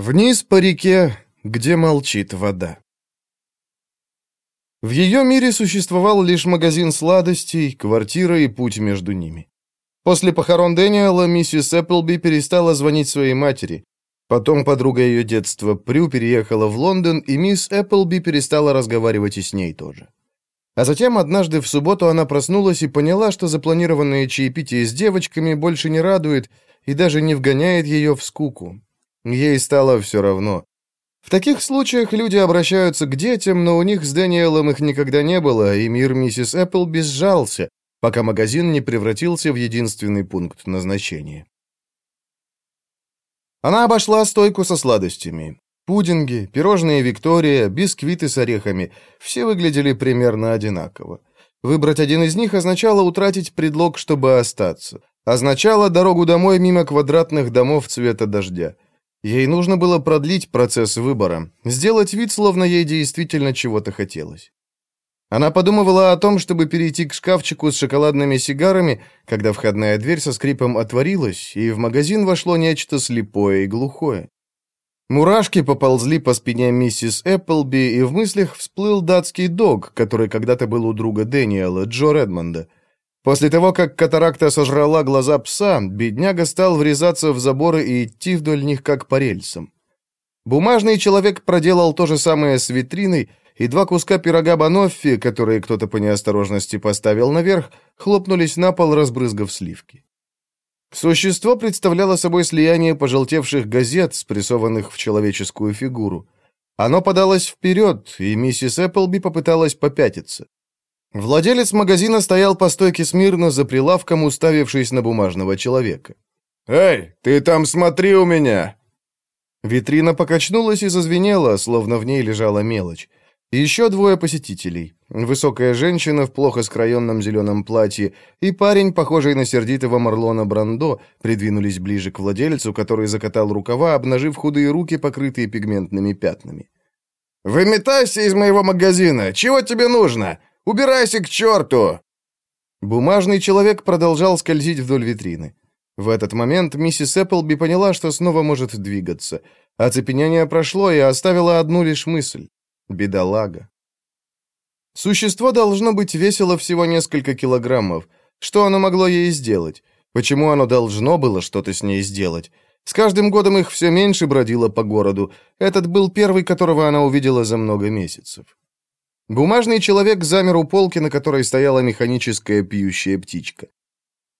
Вниз по реке, где молчит вода. В ее мире существовал лишь магазин сладостей, квартира и путь между ними. После похорон Дэниела миссис Эпплби перестала звонить своей матери. Потом подруга ее детства Прю переехала в Лондон, и мисс Эпплби перестала разговаривать и с ней тоже. А затем однажды в субботу она проснулась и поняла, что запланированное чаепитие с девочками больше не радует и даже не вгоняет ее в скуку. Ей стало все равно. В таких случаях люди обращаются к детям, но у них с Дэниелом их никогда не было, и мир миссис Эппл безжался, пока магазин не превратился в единственный пункт назначения. Она обошла стойку со сладостями. Пудинги, пирожные Виктория, бисквиты с орехами – все выглядели примерно одинаково. Выбрать один из них означало утратить предлог, чтобы остаться. Означало дорогу домой мимо квадратных домов цвета дождя. Ей нужно было продлить процесс выбора, сделать вид, словно ей действительно чего-то хотелось. Она подумывала о том, чтобы перейти к шкафчику с шоколадными сигарами, когда входная дверь со скрипом отворилась, и в магазин вошло нечто слепое и глухое. Мурашки поползли по спине миссис Эпплби, и в мыслях всплыл датский дог, который когда-то был у друга Дэниела, Джо Редмонда. После того, как катаракта сожрала глаза пса, бедняга стал врезаться в заборы и идти вдоль них, как по рельсам. Бумажный человек проделал то же самое с витриной, и два куска пирога Баноффи, которые кто-то по неосторожности поставил наверх, хлопнулись на пол, разбрызгав сливки. Существо представляло собой слияние пожелтевших газет, спрессованных в человеческую фигуру. Оно подалось вперед, и миссис Эпплби попыталась попятиться. Владелец магазина стоял по стойке смирно за прилавком, уставившись на бумажного человека. «Эй, ты там смотри у меня!» Витрина покачнулась и зазвенела, словно в ней лежала мелочь. Еще двое посетителей. Высокая женщина в плохо скроенном зеленом платье и парень, похожий на сердитого Марлона Брандо, придвинулись ближе к владельцу, который закатал рукава, обнажив худые руки, покрытые пигментными пятнами. «Выметайся из моего магазина! Чего тебе нужно? Убирайся к черту!» Бумажный человек продолжал скользить вдоль витрины. В этот момент миссис Эпплби поняла, что снова может двигаться. Оцепенение прошло и оставило одну лишь мысль. Бедолага. Существо должно быть весило всего несколько килограммов. Что оно могло ей сделать? Почему оно должно было что-то с ней сделать? С каждым годом их все меньше бродило по городу. Этот был первый, которого она увидела за много месяцев. Бумажный человек замер у полки, на которой стояла механическая пьющая птичка.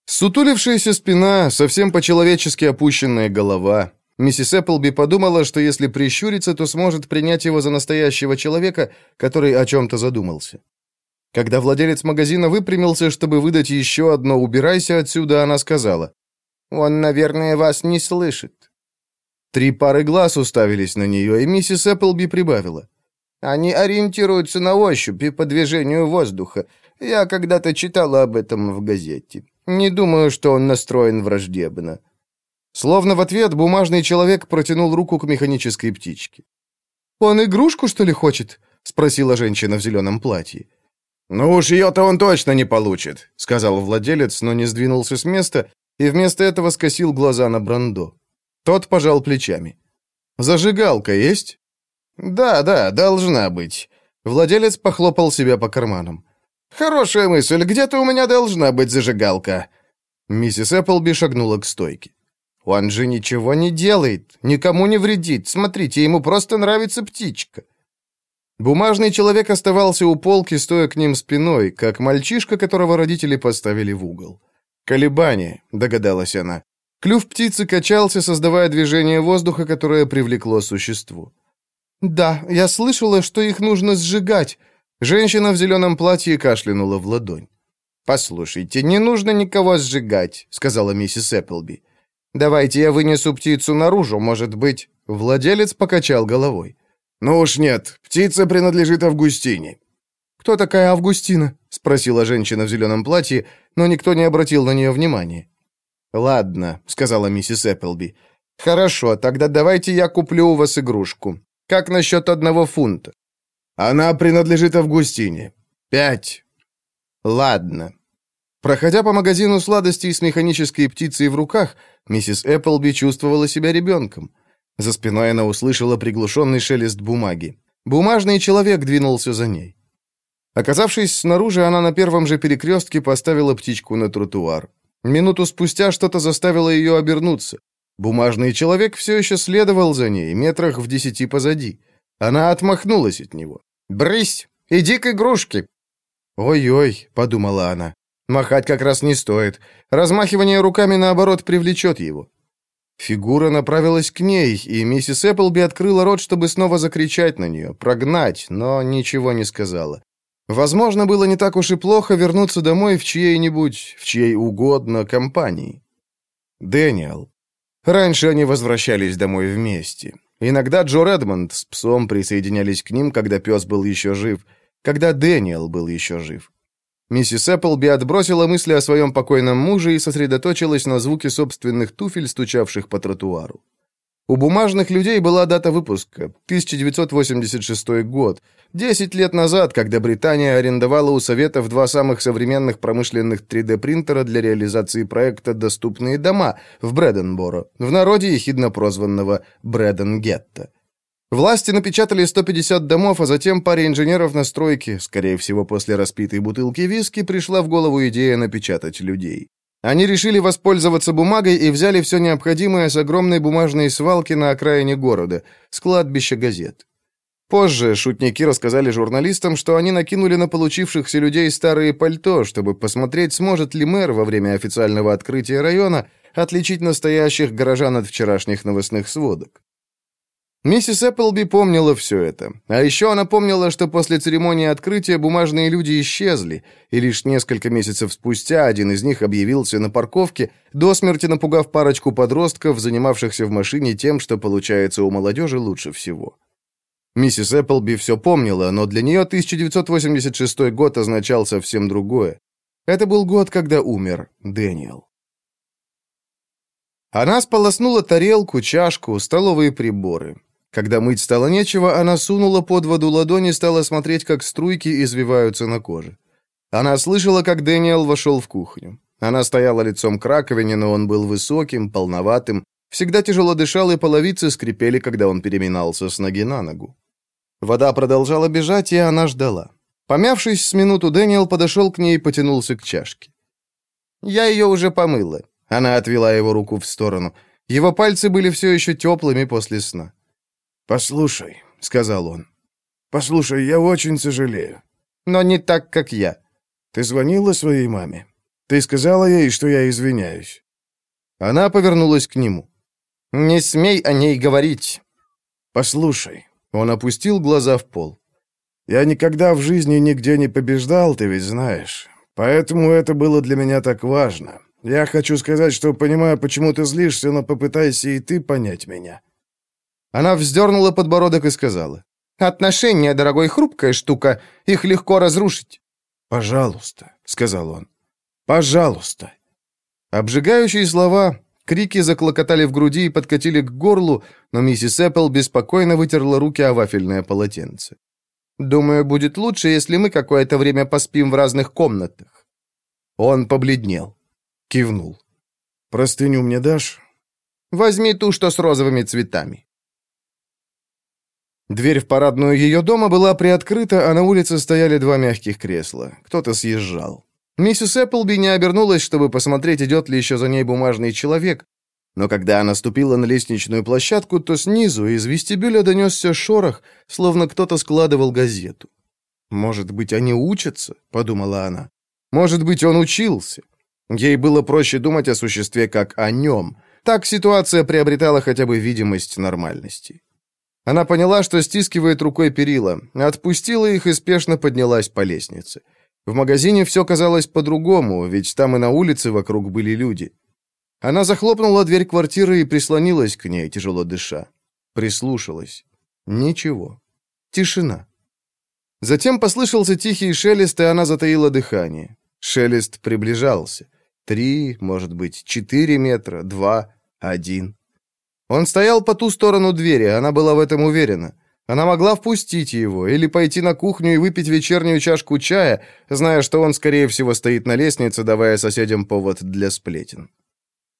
Сутулившаяся спина, совсем по-человечески опущенная голова. Миссис Эпплби подумала, что если прищуриться, то сможет принять его за настоящего человека, который о чем-то задумался. Когда владелец магазина выпрямился, чтобы выдать еще одно «убирайся отсюда», она сказала, «Он, наверное, вас не слышит». Три пары глаз уставились на нее, и миссис Эпплби прибавила. Они ориентируются на ощупь и по движению воздуха. Я когда-то читала об этом в газете. Не думаю, что он настроен враждебно». Словно в ответ бумажный человек протянул руку к механической птичке. «Он игрушку, что ли, хочет?» — спросила женщина в зеленом платье. «Ну уж ее-то он точно не получит», — сказал владелец, но не сдвинулся с места и вместо этого скосил глаза на Брандо. Тот пожал плечами. «Зажигалка есть?» «Да, да, должна быть». Владелец похлопал себя по карманам. «Хорошая мысль, где-то у меня должна быть зажигалка». Миссис Эпплби шагнула к стойке. «Он же ничего не делает, никому не вредит. Смотрите, ему просто нравится птичка». Бумажный человек оставался у полки, стоя к ним спиной, как мальчишка, которого родители поставили в угол. «Колебание», — догадалась она. Клюв птицы качался, создавая движение воздуха, которое привлекло существо. «Да, я слышала, что их нужно сжигать». Женщина в зеленом платье кашлянула в ладонь. «Послушайте, не нужно никого сжигать», — сказала миссис Эпплби. «Давайте я вынесу птицу наружу, может быть...» Владелец покачал головой. «Ну уж нет, птица принадлежит Августине». «Кто такая Августина?» — спросила женщина в зеленом платье, но никто не обратил на нее внимания. «Ладно», — сказала миссис Эпплби. «Хорошо, тогда давайте я куплю у вас игрушку. Как насчет одного фунта? Она принадлежит Августине. Пять. Ладно. Проходя по магазину сладостей с механической птицей в руках, миссис Эпплби чувствовала себя ребенком. За спиной она услышала приглушенный шелест бумаги. Бумажный человек двинулся за ней. Оказавшись снаружи, она на первом же перекрестке поставила птичку на тротуар. Минуту спустя что-то заставило ее обернуться. Бумажный человек все еще следовал за ней, метрах в десяти позади. Она отмахнулась от него. «Брысь! Иди к игрушке!» «Ой-ой», — подумала она, — «махать как раз не стоит. Размахивание руками, наоборот, привлечет его». Фигура направилась к ней, и миссис Эпплби открыла рот, чтобы снова закричать на нее, прогнать, но ничего не сказала. Возможно, было не так уж и плохо вернуться домой в чьей-нибудь, в чьей угодно компании. Дэниел. Раньше они возвращались домой вместе. Иногда Джо Редмонд с псом присоединялись к ним, когда пес был еще жив, когда Дэниел был еще жив. Миссис Эпплби отбросила мысли о своем покойном муже и сосредоточилась на звуке собственных туфель, стучавших по тротуару. У бумажных людей была дата выпуска – 1986 год, 10 лет назад, когда Британия арендовала у Советов два самых современных промышленных 3D-принтера для реализации проекта «Доступные дома» в Брэденборо, в народе ехидно прозванного Брэденгетто. Власти напечатали 150 домов, а затем паре инженеров на стройке, скорее всего, после распитой бутылки виски, пришла в голову идея напечатать людей. Они решили воспользоваться бумагой и взяли все необходимое с огромной бумажной свалки на окраине города, с кладбища газет. Позже шутники рассказали журналистам, что они накинули на получившихся людей старые пальто, чтобы посмотреть, сможет ли мэр во время официального открытия района отличить настоящих горожан от вчерашних новостных сводок. Миссис Эпплби помнила все это. А еще она помнила, что после церемонии открытия бумажные люди исчезли, и лишь несколько месяцев спустя один из них объявился на парковке, до смерти напугав парочку подростков, занимавшихся в машине тем, что получается у молодежи лучше всего. Миссис Эпплби все помнила, но для нее 1986 год означал совсем другое. Это был год, когда умер Дэниел. Она сполоснула тарелку, чашку, столовые приборы. Когда мыть стало нечего, она сунула под воду ладони и стала смотреть, как струйки извиваются на коже. Она слышала, как Дэниел вошел в кухню. Она стояла лицом к раковине, но он был высоким, полноватым, всегда тяжело дышал, и половицы скрипели, когда он переминался с ноги на ногу. Вода продолжала бежать, и она ждала. Помявшись с минуту, Дэниел подошел к ней и потянулся к чашке. «Я ее уже помыла». Она отвела его руку в сторону. Его пальцы были все еще теплыми после сна. «Послушай», — сказал он. «Послушай, я очень сожалею». «Но не так, как я». «Ты звонила своей маме? Ты сказала ей, что я извиняюсь?» Она повернулась к нему. «Не смей о ней говорить». «Послушай». Он опустил глаза в пол. «Я никогда в жизни нигде не побеждал, ты ведь знаешь. Поэтому это было для меня так важно. Я хочу сказать, что понимаю, почему ты злишься, но попытайся и ты понять меня. Она вздернула подбородок и сказала. «Отношения, дорогой, хрупкая штука. Их легко разрушить». «Пожалуйста», — сказал он. «Пожалуйста». Обжигающие слова, крики заклокотали в груди и подкатили к горлу, но миссис Эппл беспокойно вытерла руки о вафельное полотенце. «Думаю, будет лучше, если мы какое-то время поспим в разных комнатах». Он побледнел, кивнул. «Простыню мне дашь?» «Возьми ту, что с розовыми цветами». Дверь в парадную ее дома была приоткрыта, а на улице стояли два мягких кресла. Кто-то съезжал. Миссис Эпплби не обернулась, чтобы посмотреть, идет ли еще за ней бумажный человек. Но когда она ступила на лестничную площадку, то снизу из вестибюля донесся шорох, словно кто-то складывал газету. «Может быть, они учатся?» — подумала она. «Может быть, он учился?» Ей было проще думать о существе как о нем. Так ситуация приобретала хотя бы видимость нормальности. Она поняла, что стискивает рукой перила, отпустила их и спешно поднялась по лестнице. В магазине все казалось по-другому, ведь там и на улице вокруг были люди. Она захлопнула дверь квартиры и прислонилась к ней, тяжело дыша. Прислушалась. Ничего. Тишина. Затем послышался тихий шелест, и она затаила дыхание. Шелест приближался. Три, может быть, четыре метра, два, один. Он стоял по ту сторону двери, она была в этом уверена. Она могла впустить его или пойти на кухню и выпить вечернюю чашку чая, зная, что он, скорее всего, стоит на лестнице, давая соседям повод для сплетен.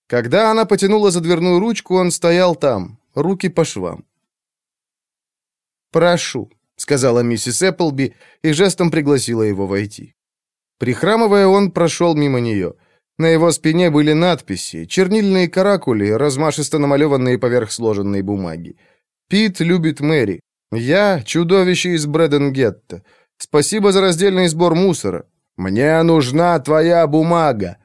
Когда она потянула за дверную ручку, он стоял там, руки по швам. «Прошу», — сказала миссис Эпплби и жестом пригласила его войти. Прихрамывая, он прошел мимо нее. На его спине были надписи, чернильные каракули, размашисто намалеванные поверх сложенной бумаги. «Пит любит Мэри. Я — чудовище из Брэденгетта. Спасибо за раздельный сбор мусора. Мне нужна твоя бумага.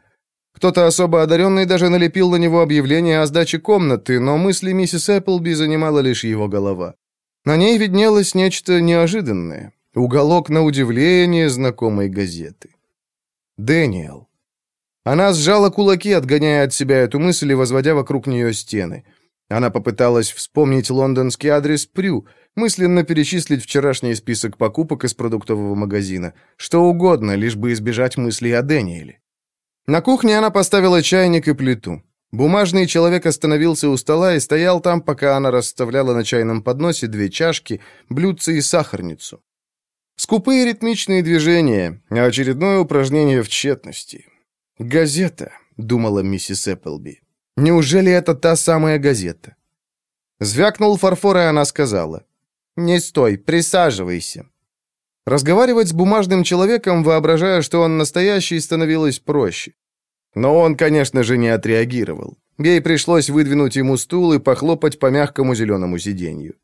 Кто-то особо одаренный даже налепил на него объявление о сдаче комнаты, но мысли миссис Эпплби занимала лишь его голова. На ней виднелось нечто неожиданное. Уголок на удивление знакомой газеты. Дэниел. Она сжала кулаки, отгоняя от себя эту мысль и возводя вокруг нее стены. Она попыталась вспомнить лондонский адрес Прю, мысленно перечислить вчерашний список покупок из продуктового магазина. Что угодно, лишь бы избежать мыслей о Дэниеле. На кухне она поставила чайник и плиту. Бумажный человек остановился у стола и стоял там, пока она расставляла на чайном подносе две чашки, блюдце и сахарницу. Скупые ритмичные движения, очередное упражнение в тщетности. «Газета», — думала миссис Эпплби. «Неужели это та самая газета?» Звякнул фарфор, и она сказала. «Не стой, присаживайся». Разговаривать с бумажным человеком, воображая, что он настоящий, становилось проще. Но он, конечно же, не отреагировал. Ей пришлось выдвинуть ему стул и похлопать по мягкому зеленому сиденью.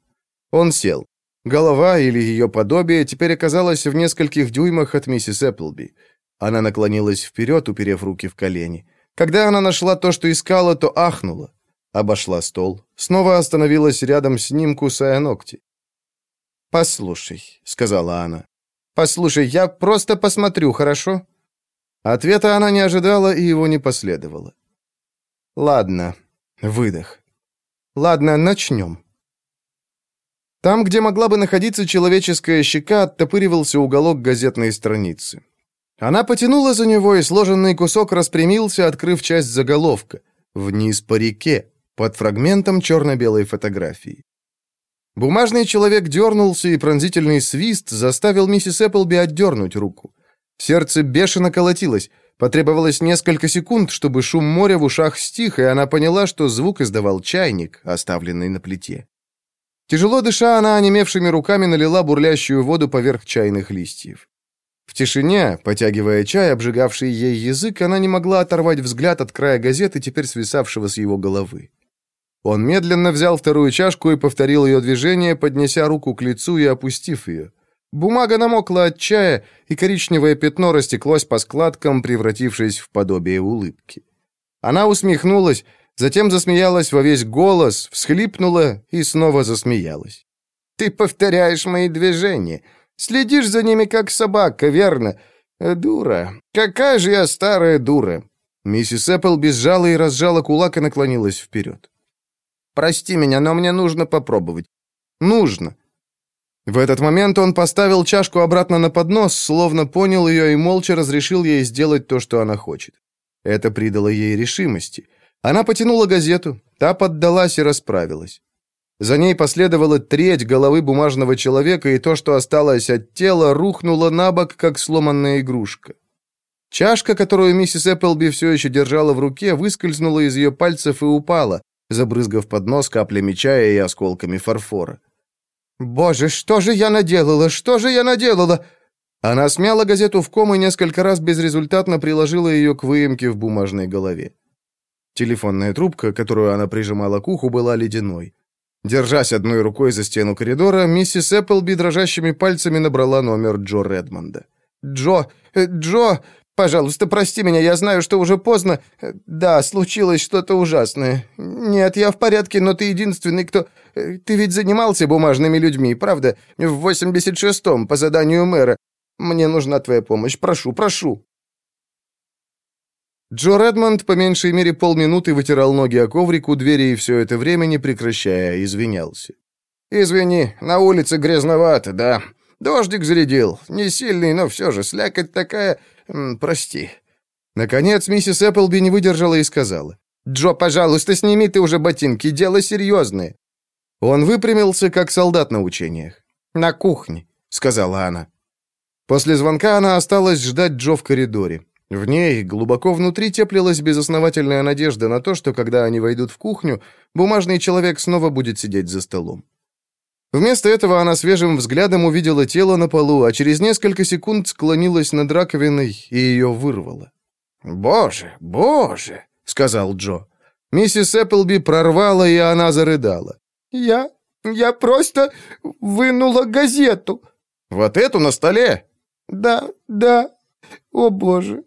Он сел. Голова или ее подобие теперь оказалась в нескольких дюймах от миссис Эпплби. Она наклонилась вперед, уперев руки в колени. Когда она нашла то, что искала, то ахнула. Обошла стол. Снова остановилась рядом с ним, кусая ногти. «Послушай», — сказала она. «Послушай, я просто посмотрю, хорошо?» Ответа она не ожидала, и его не последовало. «Ладно». Выдох. «Ладно, начнем». Там, где могла бы находиться человеческая щека, оттопыривался уголок газетной страницы. Она потянула за него, и сложенный кусок распрямился, открыв часть заголовка. «Вниз по реке», под фрагментом черно-белой фотографии. Бумажный человек дернулся, и пронзительный свист заставил миссис Эпплби отдернуть руку. Сердце бешено колотилось. Потребовалось несколько секунд, чтобы шум моря в ушах стих, и она поняла, что звук издавал чайник, оставленный на плите. Тяжело дыша, она онемевшими руками налила бурлящую воду поверх чайных листьев. В тишине, потягивая чай, обжигавший ей язык, она не могла оторвать взгляд от края газеты, теперь свисавшего с его головы. Он медленно взял вторую чашку и повторил ее движение, поднеся руку к лицу и опустив ее. Бумага намокла от чая, и коричневое пятно растеклось по складкам, превратившись в подобие улыбки. Она усмехнулась, затем засмеялась во весь голос, всхлипнула и снова засмеялась. «Ты повторяешь мои движения. Следишь за ними, как собака, верно? Дура. Какая же я старая дура!» Миссис Эппл безжала и разжала кулак и наклонилась вперед. Прости меня, но мне нужно попробовать. Нужно. В этот момент он поставил чашку обратно на поднос, словно понял ее и молча разрешил ей сделать то, что она хочет. Это придало ей решимости. Она потянула газету, та поддалась и расправилась. За ней последовала треть головы бумажного человека, и то, что осталось от тела, рухнуло на бок, как сломанная игрушка. Чашка, которую миссис Эпплби все еще держала в руке, выскользнула из ее пальцев и упала, забрызгав поднос каплями чая и осколками фарфора. «Боже, что же я наделала? Что же я наделала?» Она смяла газету в ком и несколько раз безрезультатно приложила ее к выемке в бумажной голове. Телефонная трубка, которую она прижимала к уху, была ледяной. Держась одной рукой за стену коридора, миссис Эпплби дрожащими пальцами набрала номер Джо Редмонда. «Джо! Э, Джо! Пожалуйста, прости меня, я знаю, что уже поздно. Да, случилось что-то ужасное. Нет, я в порядке, но ты единственный, кто... Ты ведь занимался бумажными людьми, правда? В 86-м, по заданию мэра. Мне нужна твоя помощь. Прошу, прошу». Джо Редмонд по меньшей мере полминуты вытирал ноги о коврик у двери и все это время, не прекращая, извинялся. «Извини, на улице грязновато, да. Дождик зарядил. Не сильный, но все же слякоть такая... «Прости». Наконец, миссис Эпплби не выдержала и сказала. «Джо, пожалуйста, сними ты уже ботинки, дело серьезное». Он выпрямился, как солдат на учениях. «На кухне», — сказала она. После звонка она осталась ждать Джо в коридоре. В ней глубоко внутри теплилась безосновательная надежда на то, что когда они войдут в кухню, бумажный человек снова будет сидеть за столом. Вместо этого она свежим взглядом увидела тело на полу, а через несколько секунд склонилась над раковиной и ее вырвала. «Боже, боже!» — сказал Джо. Миссис Эпплби прорвала, и она зарыдала. «Я... я просто вынула газету». «Вот эту на столе?» «Да, да. О, боже».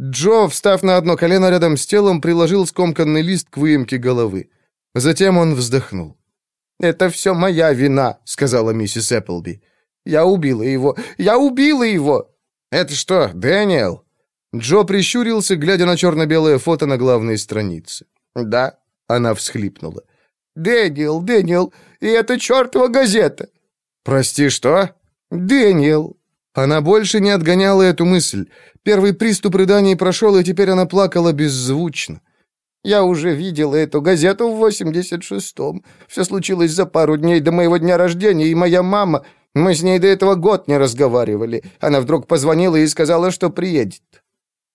Джо, встав на одно колено рядом с телом, приложил скомканный лист к выемке головы. Затем он вздохнул. «Это все моя вина», — сказала миссис Эпплби. «Я убила его! Я убила его!» «Это что, Дэниел?» Джо прищурился, глядя на черно-белое фото на главной странице. «Да», — она всхлипнула. «Дэниел, Дэниел, и это чертова газета!» «Прости, что?» «Дэниел!» Она больше не отгоняла эту мысль. Первый приступ рыданий прошел, и теперь она плакала беззвучно. Я уже видела эту газету в 86-м. Все случилось за пару дней до моего дня рождения, и моя мама... Мы с ней до этого год не разговаривали. Она вдруг позвонила и сказала, что приедет.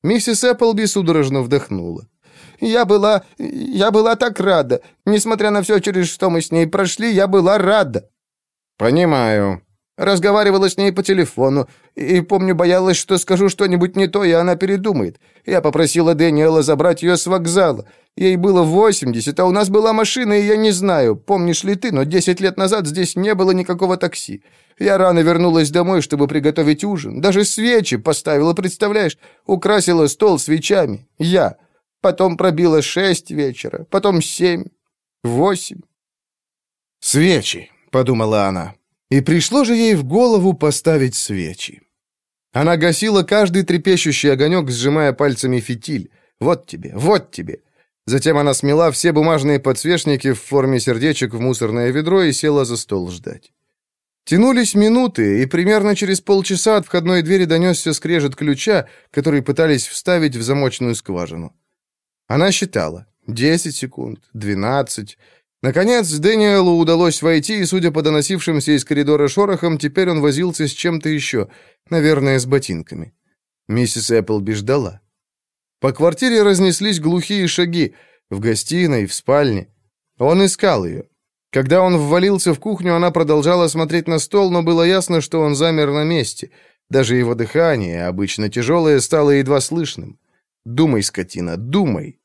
Миссис Эпплби судорожно вдохнула. «Я была... я была так рада. Несмотря на все, через что мы с ней прошли, я была рада». «Понимаю», Разговаривала с ней по телефону, и, помню, боялась, что скажу что-нибудь не то, и она передумает. Я попросила Дэниела забрать ее с вокзала. Ей было 80, а у нас была машина, и я не знаю, помнишь ли ты, но 10 лет назад здесь не было никакого такси. Я рано вернулась домой, чтобы приготовить ужин. Даже свечи поставила, представляешь? Украсила стол свечами. Я. Потом пробила шесть вечера, потом семь, восемь. «Свечи», — подумала она. И пришло же ей в голову поставить свечи. Она гасила каждый трепещущий огонек, сжимая пальцами фитиль. «Вот тебе, вот тебе!» Затем она смела все бумажные подсвечники в форме сердечек в мусорное ведро и села за стол ждать. Тянулись минуты, и примерно через полчаса от входной двери донесся скрежет ключа, который пытались вставить в замочную скважину. Она считала. Десять секунд, двенадцать... Наконец, Дэниелу удалось войти, и, судя по доносившимся из коридора шорохам, теперь он возился с чем-то еще, наверное, с ботинками. Миссис Эпплби ждала. По квартире разнеслись глухие шаги, в гостиной, в спальне. Он искал ее. Когда он ввалился в кухню, она продолжала смотреть на стол, но было ясно, что он замер на месте. Даже его дыхание, обычно тяжелое, стало едва слышным. «Думай, скотина, думай!»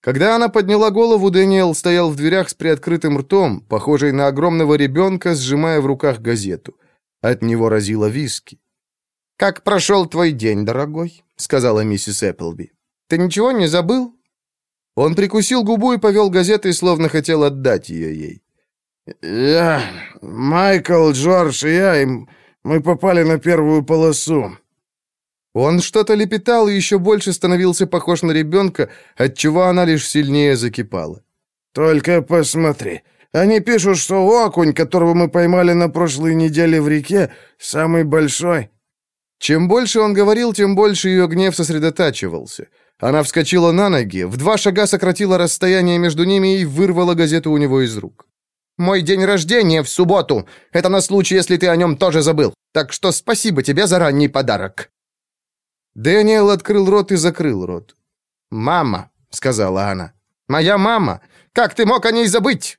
Когда она подняла голову, Дэниел стоял в дверях с приоткрытым ртом, похожий на огромного ребенка, сжимая в руках газету. От него разило виски. «Как прошел твой день, дорогой?» — сказала миссис Эпплби. «Ты ничего не забыл?» Он прикусил губу и повел газетой, словно хотел отдать ее ей. «Я... Майкл, Джордж и я, мы попали на первую полосу. Он что-то лепетал и еще больше становился похож на ребенка, отчего она лишь сильнее закипала. «Только посмотри. Они пишут, что окунь, которого мы поймали на прошлой неделе в реке, самый большой». Чем больше он говорил, тем больше ее гнев сосредотачивался. Она вскочила на ноги, в два шага сократила расстояние между ними и вырвала газету у него из рук. «Мой день рождения в субботу. Это на случай, если ты о нем тоже забыл. Так что спасибо тебе за ранний подарок». Дэниел открыл рот и закрыл рот. «Мама», — сказала она. «Моя мама! Как ты мог о ней забыть?»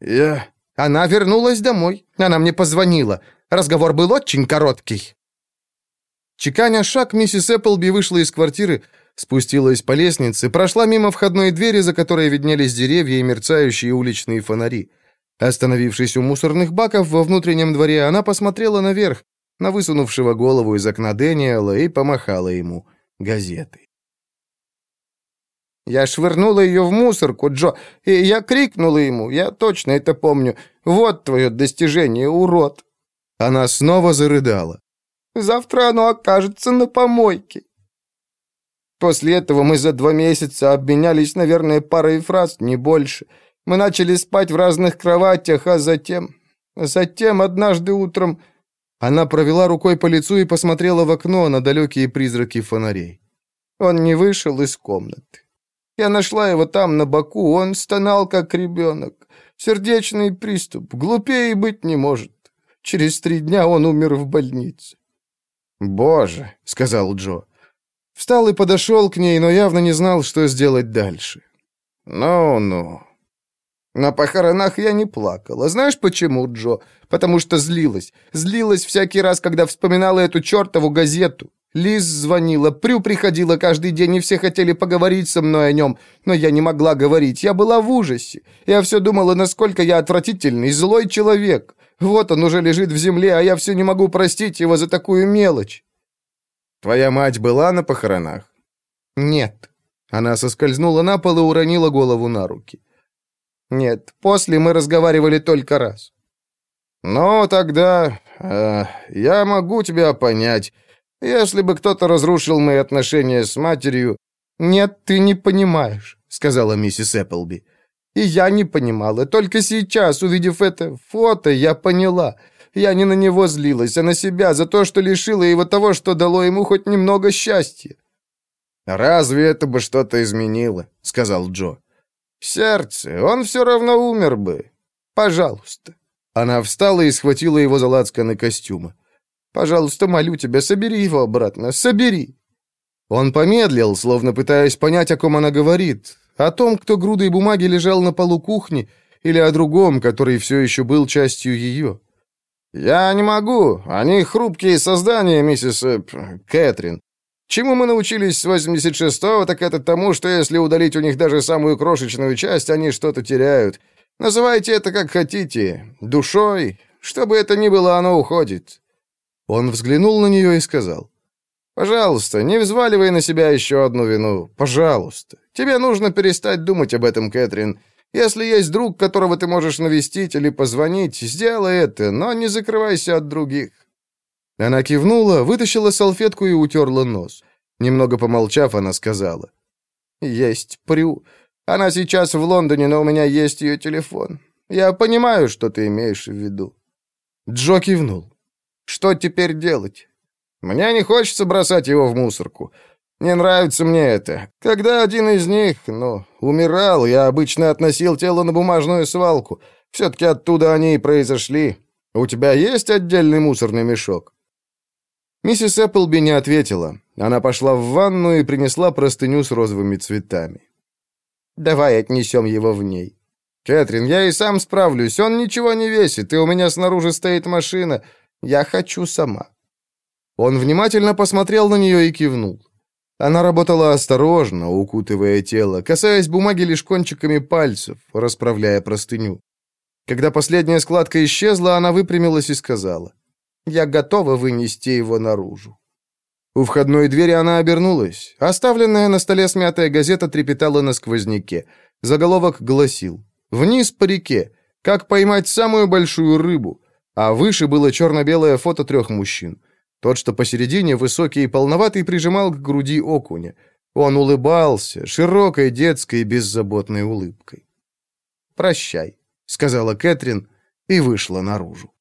«Я...» Она вернулась домой. Она мне позвонила. Разговор был очень короткий. Чеканя шаг, миссис Эпплби вышла из квартиры, спустилась по лестнице, прошла мимо входной двери, за которой виднелись деревья и мерцающие уличные фонари. Остановившись у мусорных баков во внутреннем дворе, она посмотрела наверх, на высунувшего голову из окна Дэниела и помахала ему газетой. Я швырнула ее в мусорку, Джо, и я крикнула ему, я точно это помню. «Вот твое достижение, урод!» Она снова зарыдала. «Завтра оно окажется на помойке». После этого мы за два месяца обменялись, наверное, парой фраз, не больше. Мы начали спать в разных кроватях, а затем... Затем однажды утром она провела рукой по лицу и посмотрела в окно на далекие призраки фонарей. Он не вышел из комнаты. Я нашла его там, на боку. Он стонал, как ребенок. Сердечный приступ. Глупее быть не может. Через три дня он умер в больнице. «Боже», — сказал Джо. Встал и подошел к ней, но явно не знал, что сделать дальше. «Ну-ну». На похоронах я не плакала. Знаешь почему, Джо? Потому что злилась. Злилась всякий раз, когда вспоминала эту чертову газету. Лиз звонила, Прю приходила каждый день, и все хотели поговорить со мной о нем, но я не могла говорить, я была в ужасе. Я все думала, насколько я отвратительный, злой человек. Вот он уже лежит в земле, а я все не могу простить его за такую мелочь. Твоя мать была на похоронах? Нет. Она соскользнула на пол и уронила голову на руки. Нет, после мы разговаривали только раз. Ну, тогда э, я могу тебя понять. Если бы кто-то разрушил мои отношения с матерью... Нет, ты не понимаешь, сказала миссис Эпплби. И я не понимала. Только сейчас, увидев это фото, я поняла. Я не на него злилась, а на себя за то, что лишила его того, что дало ему хоть немного счастья. «Разве это бы что-то изменило?» — сказал Джо. «Сердце, он все равно умер бы. Пожалуйста». Она встала и схватила его за лацканы костюма. Пожалуйста, молю тебя, собери его обратно, собери». Он помедлил, словно пытаясь понять, о ком она говорит. О том, кто грудой бумаги лежал на полу кухни, или о другом, который все еще был частью ее. «Я не могу. Они хрупкие создания, миссис... Э, Кэтрин. Чему мы научились с 86-го, так это тому, что если удалить у них даже самую крошечную часть, они что-то теряют. Называйте это как хотите. Душой. Что бы это ни было, оно уходит. Он взглянул на нее и сказал. «Пожалуйста, не взваливай на себя еще одну вину. Пожалуйста. Тебе нужно перестать думать об этом, Кэтрин. Если есть друг, которого ты можешь навестить или позвонить, сделай это, но не закрывайся от других». Она кивнула, вытащила салфетку и утерла нос. Немного помолчав, она сказала. «Есть Прю. Она сейчас в Лондоне, но у меня есть ее телефон. Я понимаю, что ты имеешь в виду». Джо кивнул. Что теперь делать? Мне не хочется бросать его в мусорку. Не нравится мне это. Когда один из них, ну, умирал, я обычно относил тело на бумажную свалку. Все-таки оттуда они и произошли. У тебя есть отдельный мусорный мешок?» Миссис Эпплби не ответила. Она пошла в ванну и принесла простыню с розовыми цветами. «Давай отнесем его в ней». «Кэтрин, я и сам справлюсь. Он ничего не весит, и у меня снаружи стоит машина. Я хочу сама». Он внимательно посмотрел на нее и кивнул. Она работала осторожно, укутывая тело, касаясь бумаги лишь кончиками пальцев, расправляя простыню. Когда последняя складка исчезла, она выпрямилась и сказала, «Я готова вынести его наружу». У входной двери она обернулась. Оставленная на столе смятая газета трепетала на сквозняке. Заголовок гласил «Вниз по реке. Как поймать самую большую рыбу а выше было черно-белое фото трех мужчин. Тот, что посередине, высокий и полноватый, прижимал к груди окуня. Он улыбался, широкой детской беззаботной улыбкой. «Прощай», — сказала Кэтрин и вышла наружу.